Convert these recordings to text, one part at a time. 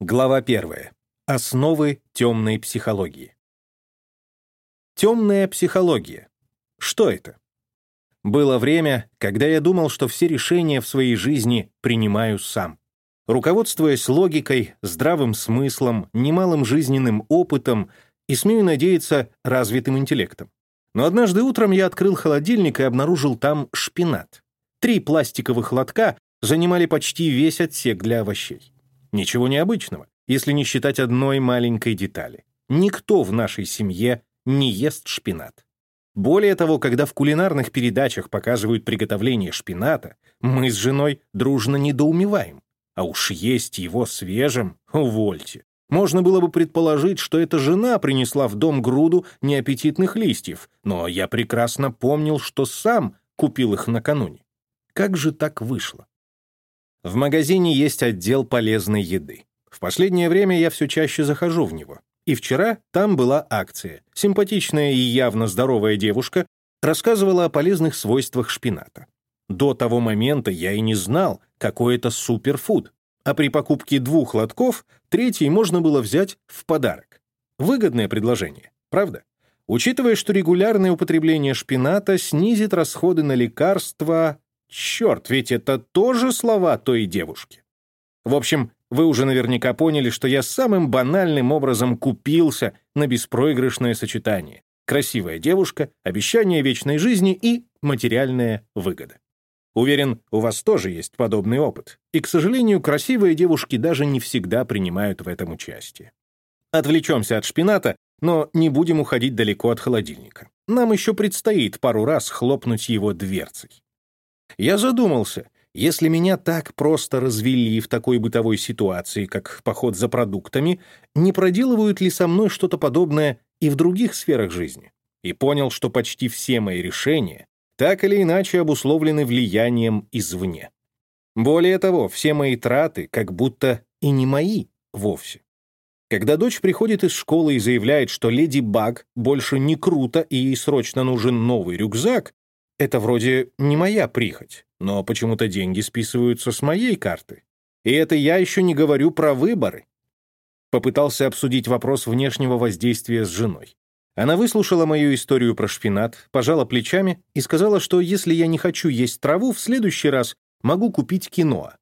Глава 1. Основы темной психологии. Темная психология. Что это? Было время, когда я думал, что все решения в своей жизни принимаю сам. Руководствуясь логикой, здравым смыслом, немалым жизненным опытом и, смею надеяться, развитым интеллектом. Но однажды утром я открыл холодильник и обнаружил там шпинат. Три пластиковых лотка занимали почти весь отсек для овощей. Ничего необычного, если не считать одной маленькой детали. Никто в нашей семье не ест шпинат. Более того, когда в кулинарных передачах показывают приготовление шпината, мы с женой дружно недоумеваем. А уж есть его свежим, увольте. Можно было бы предположить, что эта жена принесла в дом груду неаппетитных листьев, но я прекрасно помнил, что сам купил их накануне. Как же так вышло? В магазине есть отдел полезной еды. В последнее время я все чаще захожу в него. И вчера там была акция. Симпатичная и явно здоровая девушка рассказывала о полезных свойствах шпината. До того момента я и не знал, какой это суперфуд. А при покупке двух лотков третий можно было взять в подарок. Выгодное предложение, правда? Учитывая, что регулярное употребление шпината снизит расходы на лекарства, Черт, ведь это тоже слова той девушки. В общем, вы уже наверняка поняли, что я самым банальным образом купился на беспроигрышное сочетание. Красивая девушка, обещание вечной жизни и материальная выгода. Уверен, у вас тоже есть подобный опыт. И, к сожалению, красивые девушки даже не всегда принимают в этом участие. Отвлечемся от шпината, но не будем уходить далеко от холодильника. Нам еще предстоит пару раз хлопнуть его дверцей. Я задумался, если меня так просто развели в такой бытовой ситуации, как поход за продуктами, не проделывают ли со мной что-то подобное и в других сферах жизни? И понял, что почти все мои решения так или иначе обусловлены влиянием извне. Более того, все мои траты как будто и не мои вовсе. Когда дочь приходит из школы и заявляет, что леди Баг больше не круто и ей срочно нужен новый рюкзак, это вроде не моя прихоть, но почему-то деньги списываются с моей карты. И это я еще не говорю про выборы. Попытался обсудить вопрос внешнего воздействия с женой. Она выслушала мою историю про шпинат, пожала плечами и сказала, что если я не хочу есть траву, в следующий раз могу купить киноа.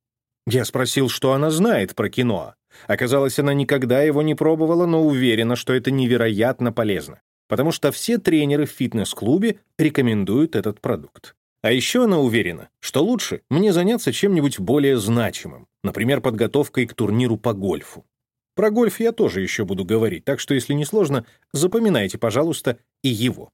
Я спросил, что она знает про киноа. Оказалось, она никогда его не пробовала, но уверена, что это невероятно полезно потому что все тренеры в фитнес-клубе рекомендуют этот продукт. А еще она уверена, что лучше мне заняться чем-нибудь более значимым, например, подготовкой к турниру по гольфу. Про гольф я тоже еще буду говорить, так что, если не сложно, запоминайте, пожалуйста, и его.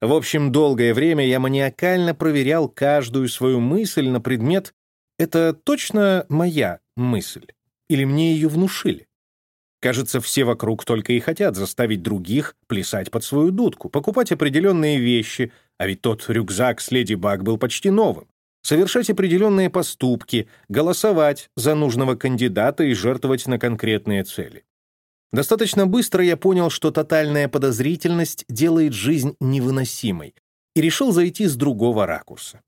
В общем, долгое время я маниакально проверял каждую свою мысль на предмет «это точно моя мысль?» или мне ее внушили. Кажется, все вокруг только и хотят заставить других плясать под свою дудку, покупать определенные вещи, а ведь тот рюкзак с Леди Баг был почти новым, совершать определенные поступки, голосовать за нужного кандидата и жертвовать на конкретные цели. Достаточно быстро я понял, что тотальная подозрительность делает жизнь невыносимой, и решил зайти с другого ракурса.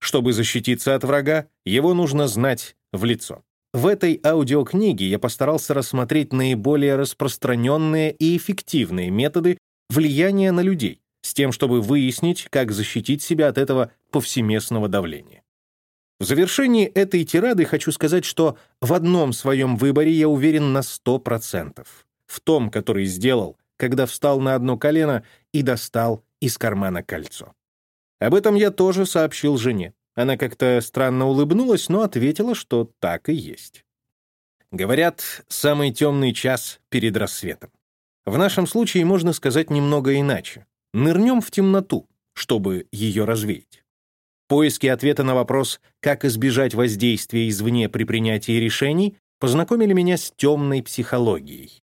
Чтобы защититься от врага, его нужно знать в лицо. В этой аудиокниге я постарался рассмотреть наиболее распространенные и эффективные методы влияния на людей, с тем, чтобы выяснить, как защитить себя от этого повсеместного давления. В завершении этой тирады хочу сказать, что в одном своем выборе я уверен на 100%. В том, который сделал, когда встал на одно колено и достал из кармана кольцо. Об этом я тоже сообщил жене. Она как-то странно улыбнулась, но ответила, что так и есть. Говорят, самый темный час перед рассветом. В нашем случае можно сказать немного иначе. Нырнем в темноту, чтобы ее развеять. Поиски ответа на вопрос, как избежать воздействия извне при принятии решений, познакомили меня с темной психологией.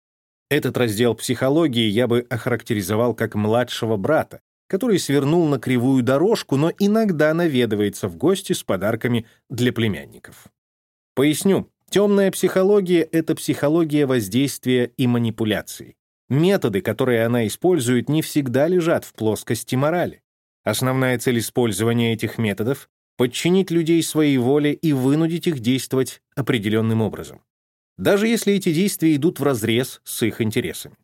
Этот раздел психологии я бы охарактеризовал как младшего брата, который свернул на кривую дорожку, но иногда наведывается в гости с подарками для племянников. Поясню, темная психология — это психология воздействия и манипуляций. Методы, которые она использует, не всегда лежат в плоскости морали. Основная цель использования этих методов — подчинить людей своей воле и вынудить их действовать определенным образом. даже если эти действия идут вразрез с их интересами.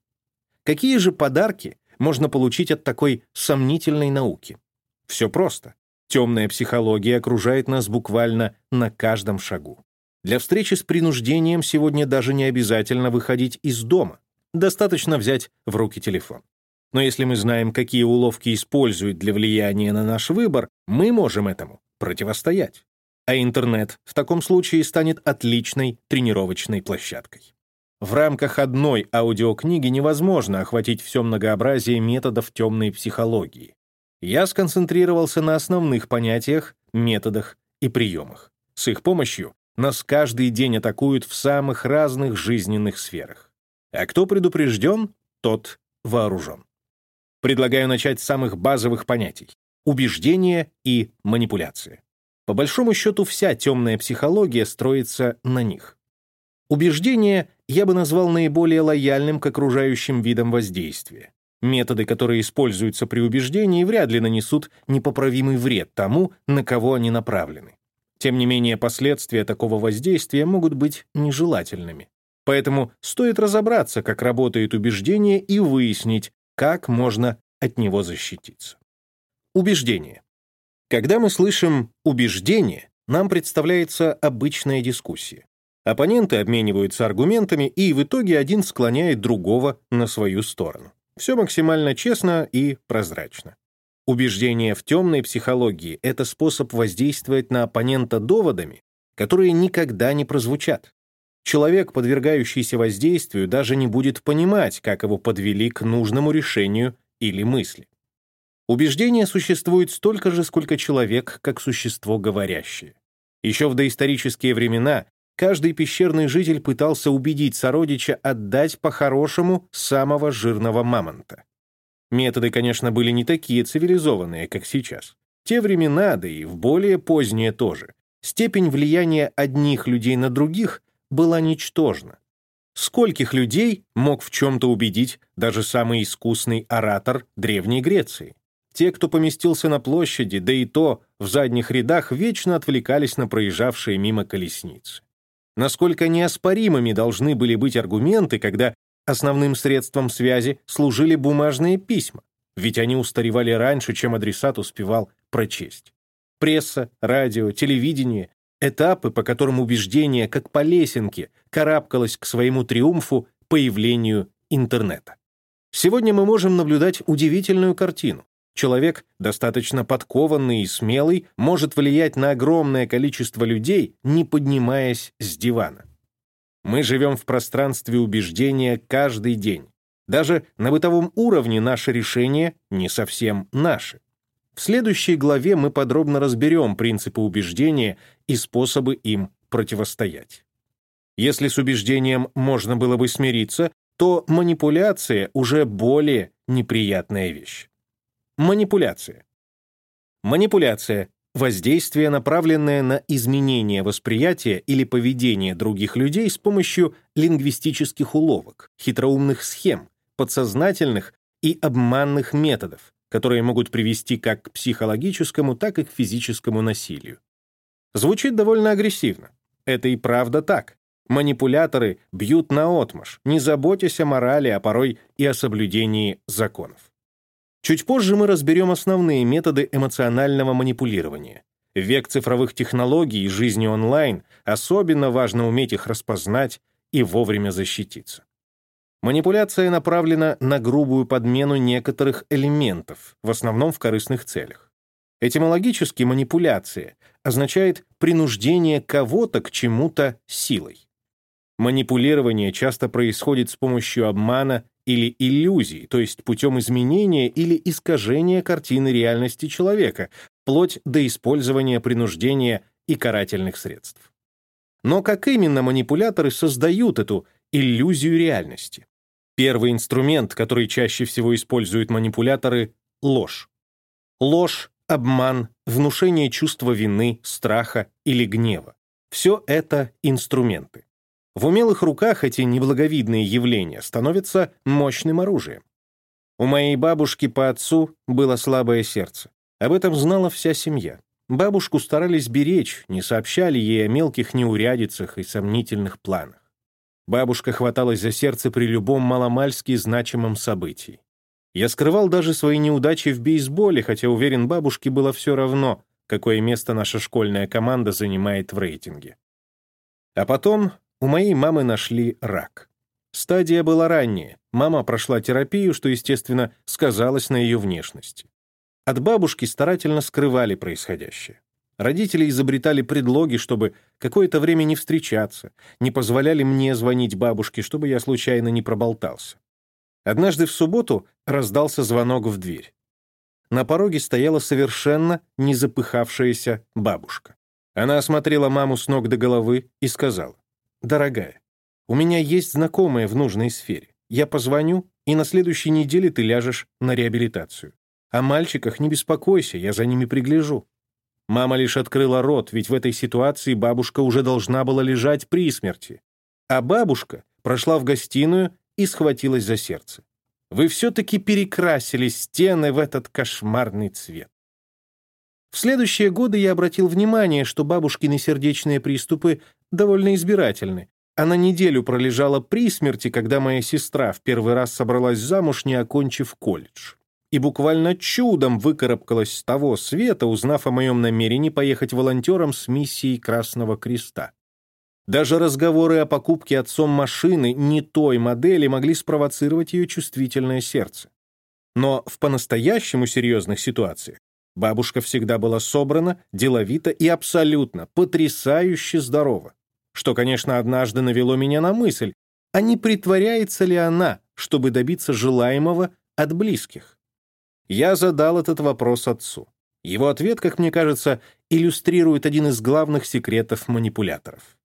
Какие же подарки можно получить от такой сомнительной науки? Все просто. Темная психология окружает нас буквально на каждом шагу. Для встречи с принуждением сегодня даже не обязательно выходить из дома. Достаточно взять в руки телефон. Но если мы знаем, какие уловки используют для влияния на наш выбор, мы можем этому противостоять. А интернет в таком случае станет отличной тренировочной площадкой. В рамках одной аудиокниги невозможно охватить все многообразие методов темной психологии. Я сконцентрировался на основных понятиях, методах и приемах. С их помощью нас каждый день атакуют в самых разных жизненных сферах. А кто предупрежден, тот вооружен. Предлагаю начать с самых базовых понятий — убеждение и манипуляция. По большому счету, вся темная психология строится на них. Убеждение я бы назвал наиболее лояльным к окружающим видам воздействия. Методы, которые используются при убеждении, вряд ли нанесут непоправимый вред тому, на кого они направлены. Тем не менее, последствия такого воздействия могут быть нежелательными. Поэтому стоит разобраться, как работает убеждение, и выяснить, как можно от него защититься. Убеждение. Когда мы слышим «убеждение», нам представляется обычная дискуссия. Оппоненты обмениваются аргументами, и в итоге один склоняет другого на свою сторону. Все максимально честно и прозрачно. Убеждение в темной психологии — это способ воздействовать на оппонента доводами, которые никогда не прозвучат. Человек, подвергающийся воздействию, даже не будет понимать, как его подвели к нужному решению или мысли. Убеждение существует столько же, сколько человек, как существо говорящее. Еще в доисторические времена каждый пещерный житель пытался убедить сородича отдать по-хорошему самого жирного мамонта. Методы, конечно, были не такие цивилизованные, как сейчас. Те времена, да и в более поздние тоже, степень влияния одних людей на других была ничтожна. Скольких людей мог в чем-то убедить даже самый искусный оратор Древней Греции? Те, кто поместился на площади, да и то в задних рядах, вечно отвлекались на проезжавшие мимо колесницы. Насколько неоспоримыми должны были быть аргументы, когда основным средством связи служили бумажные письма, ведь они устаревали раньше, чем адресат успевал прочесть. Пресса, радио, телевидение этапы, по которым убеждение, как по лесенке, карабкалось к своему триумфу появлению интернета. Сегодня мы можем наблюдать удивительную картину. Человек, достаточно подкованный и смелый, может влиять на огромное количество людей, не поднимаясь с дивана. Мы живем в пространстве убеждения каждый день. Даже на бытовом уровне наши решения не совсем наши. В следующей главе мы подробно разберем принципы убеждения и способы им противостоять. Если с убеждением можно было бы смириться, то манипуляция уже более неприятная вещь. Манипуляция. Манипуляция — воздействие, направленное на изменение восприятия или поведения других людей с помощью лингвистических уловок, хитроумных схем, подсознательных и обманных методов, которые могут привести как к психологическому, так и к физическому насилию. Звучит довольно агрессивно. Это и правда так. Манипуляторы бьют наотмашь, не заботясь о морали, а порой и о соблюдении законов. Чуть позже мы разберем основные методы эмоционального манипулирования. В век цифровых технологий и жизни онлайн особенно важно уметь их распознать и вовремя защититься. Манипуляция направлена на грубую подмену некоторых элементов, в основном в корыстных целях. Этимологически манипуляция означает принуждение кого-то к чему-то силой. Манипулирование часто происходит с помощью обмана или иллюзий, то есть путем изменения или искажения картины реальности человека, вплоть до использования принуждения и карательных средств. Но как именно манипуляторы создают эту иллюзию реальности? Первый инструмент, который чаще всего используют манипуляторы — ложь. Ложь, обман, внушение чувства вины, страха или гнева. Все это инструменты. В умелых руках эти неблаговидные явления становятся мощным оружием. У моей бабушки по отцу было слабое сердце. Об этом знала вся семья. Бабушку старались беречь, не сообщали ей о мелких неурядицах и сомнительных планах. Бабушка хваталась за сердце при любом маломальски значимом событии. Я скрывал даже свои неудачи в бейсболе, хотя уверен, бабушке было все равно, какое место наша школьная команда занимает в рейтинге. А потом у моей мамы нашли рак. Стадия была ранняя, мама прошла терапию, что, естественно, сказалось на ее внешности. От бабушки старательно скрывали происходящее. Родители изобретали предлоги, чтобы какое-то время не встречаться, не позволяли мне звонить бабушке, чтобы я случайно не проболтался. Однажды в субботу раздался звонок в дверь. На пороге стояла совершенно не запыхавшаяся бабушка. Она осмотрела маму с ног до головы и сказала, «Дорогая, у меня есть знакомые в нужной сфере. Я позвоню, и на следующей неделе ты ляжешь на реабилитацию. О мальчиках не беспокойся, я за ними пригляжу». Мама лишь открыла рот, ведь в этой ситуации бабушка уже должна была лежать при смерти. А бабушка прошла в гостиную и схватилась за сердце. Вы все-таки перекрасили стены в этот кошмарный цвет. В следующие годы я обратил внимание, что бабушкины сердечные приступы довольно избирательны. Она неделю пролежала при смерти, когда моя сестра в первый раз собралась замуж, не окончив колледж. И буквально чудом выкарабкалась с того света, узнав о моем намерении поехать волонтером с миссией Красного Креста. Даже разговоры о покупке отцом машины не той модели могли спровоцировать ее чувствительное сердце. Но в по-настоящему серьезных ситуациях бабушка всегда была собрана, деловита и абсолютно, потрясающе здорова. Что, конечно, однажды навело меня на мысль, а не притворяется ли она, чтобы добиться желаемого от близких? Я задал этот вопрос отцу. Его ответ, как мне кажется, иллюстрирует один из главных секретов манипуляторов.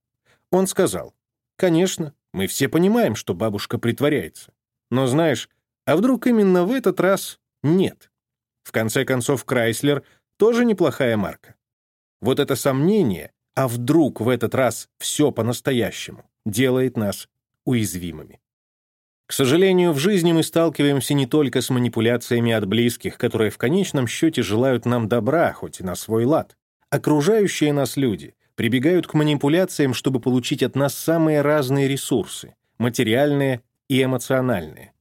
Он сказал, «Конечно, мы все понимаем, что бабушка притворяется. Но знаешь, а вдруг именно в этот раз нет? В конце концов, Крайслер тоже неплохая марка. Вот это сомнение, а вдруг в этот раз все по-настоящему, делает нас уязвимыми. К сожалению, в жизни мы сталкиваемся не только с манипуляциями от близких, которые в конечном счете желают нам добра, хоть и на свой лад. Окружающие нас люди прибегают к манипуляциям, чтобы получить от нас самые разные ресурсы — материальные и эмоциональные.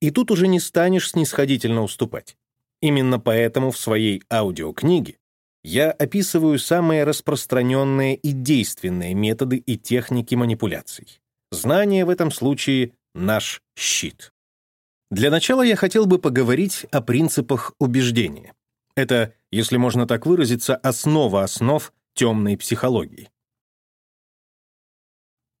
И тут уже не станешь снисходительно уступать. Именно поэтому в своей аудиокниге я описываю самые распространенные и действенные методы и техники манипуляций. Знание в этом случае — наш щит. Для начала я хотел бы поговорить о принципах убеждения. Это, если можно так выразиться, основа основ темной психологии.